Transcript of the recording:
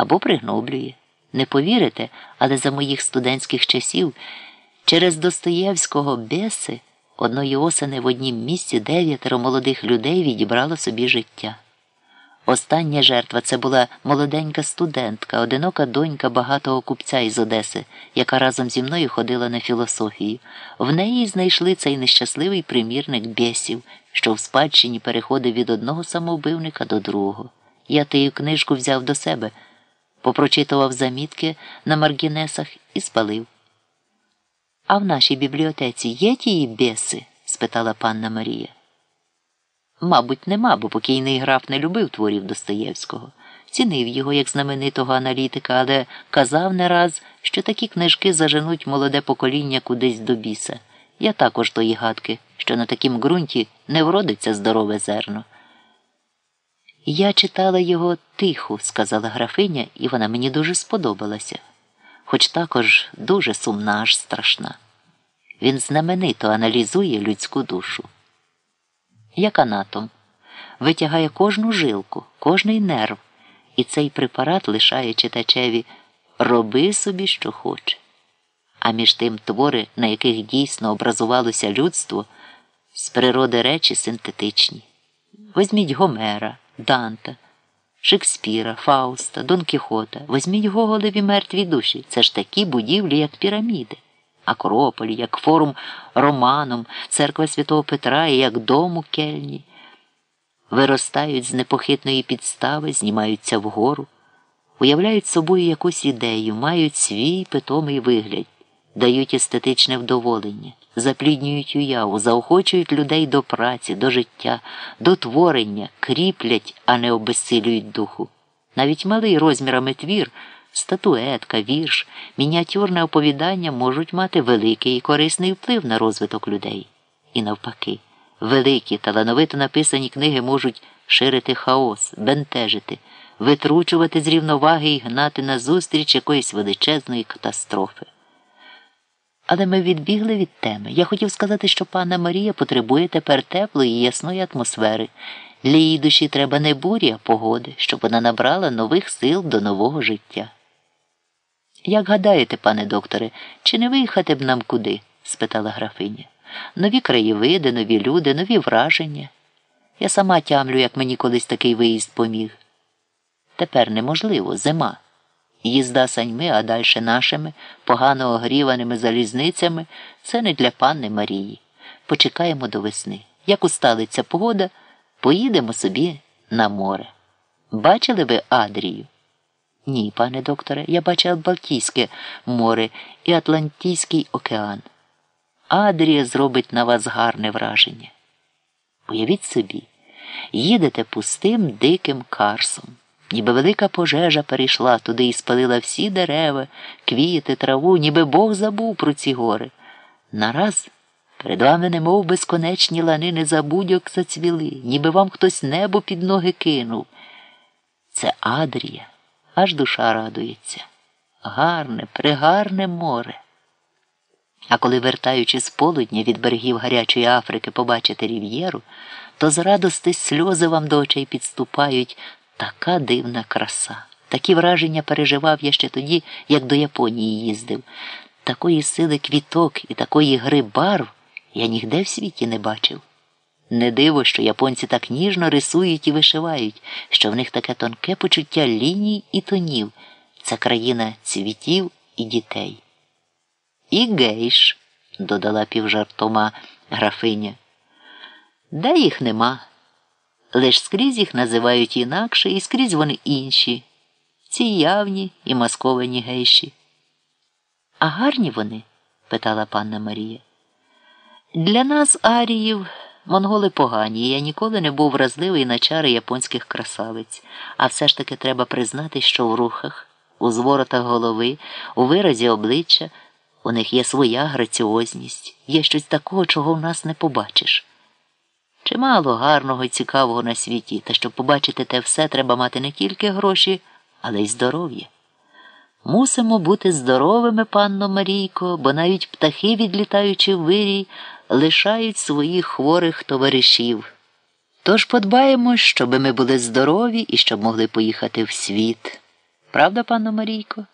або пригноблює. Не повірите, але за моїх студентських часів через Достоєвського беси одної осени в однім місці дев'ятеро молодих людей відібрало собі життя. Остання жертва це була молоденька студентка, одинока донька багатого купця із Одеси, яка разом зі мною ходила на філософію. В неї знайшли цей нещасливий примірник бєсів, що в спадщині переходив від одного самовбивника до другого. Я тию книжку взяв до себе, попрочитував замітки на маргінесах і спалив. А в нашій бібліотеці є тії бєси? спитала панна Марія. Мабуть, нема, бо покійний граф не любив творів Достоєвського, цінив його як знаменитого аналітика, але казав не раз, що такі книжки заженуть молоде покоління кудись до біса. Я також тої гадки, що на такім ґрунті не вродиться здорове зерно. Я читала його тихо, сказала графиня, і вона мені дуже сподобалася, хоч також дуже сумна, аж страшна. Він знаменито аналізує людську душу як анатом, витягає кожну жилку, кожний нерв, і цей препарат лишає читачеві роби собі, що хоче. А між тим твори, на яких дійсно образувалося людство, з природи речі синтетичні. Візьміть Гомера, Данта, Шекспіра, Фауста, Дон Кіхота, візьміть Гоголеві мертві душі. Це ж такі будівлі, як піраміди. Акрополь, як форум Романом, церква Святого Петра і як дом у кельні, виростають з непохитної підстави, знімаються вгору, уявляють собою якусь ідею, мають свій питомий вигляд, дають естетичне вдоволення, запліднюють уяву, заохочують людей до праці, до життя, до творення, кріплять, а не обезсилюють духу. Навіть малий розмірами твір. Статуетка, вірш, мініатюрне оповідання можуть мати великий і корисний вплив на розвиток людей. І навпаки, великі талановито написані книги можуть ширити хаос, бентежити, витручувати з рівноваги і гнати назустріч якоїсь величезної катастрофи. Але ми відбігли від теми. Я хотів сказати, що пана Марія потребує тепер теплої і ясної атмосфери. Для її душі треба не бурі, а погоди, щоб вона набрала нових сил до нового життя. Як гадаєте, пане докторе, чи не виїхати б нам куди? спитала графиня. Нові краєвиди, нові люди, нові враження. Я сама тямлю, як мені колись такий виїзд поміг. Тепер неможливо, зима. Їзда саньми, а далі нашими, погано огріваними залізницями це не для панни Марії. Почекаємо до весни. Як усталиться погода, поїдемо собі на море. Бачили ви Адрію? Ні, пане докторе, я бачив Балтійське море і Атлантійський океан. Адрія зробить на вас гарне враження. Уявіть собі, їдете пустим диким карсом, ніби велика пожежа перейшла туди і спалила всі дерева, квіти, траву, ніби Бог забув про ці гори. Нараз перед вами, немов безконечні лани незабудьок зацвіли, ніби вам хтось небо під ноги кинув. Це Адрія аж душа радується. Гарне, пригарне море. А коли, вертаючи з полудня від берегів гарячої Африки, побачите рів'єру, то з радости сльози вам до очей підступають така дивна краса. Такі враження переживав я ще тоді, як до Японії їздив. Такої сили квіток і такої гри барв я нігде в світі не бачив. Не диво, що японці так ніжно рисують і вишивають, що в них таке тонке почуття ліній і тонів. Це країна цвітів і дітей. І гейш, додала півжартома графиня. Де їх нема? Лиш скрізь їх називають інакше, і скрізь вони інші. Ці явні і масковані гейші. А гарні вони? питала панна Марія. Для нас, Аріїв. Монголи погані, я ніколи не був вразливий на чари японських красавиць, а все ж таки треба признати, що в рухах, у зворотах голови, у виразі обличчя у них є своя граціозність, є щось такого, чого в нас не побачиш. Чимало гарного і цікавого на світі, та щоб побачити те все, треба мати не тільки гроші, але й здоров'я. Мусимо бути здоровими, панно Марійко, бо навіть птахи, відлітаючи в вирій, лишають своїх хворих товаришів. Тож подбаємо, щоб ми були здорові і щоб могли поїхати в світ. Правда, панно Марійко?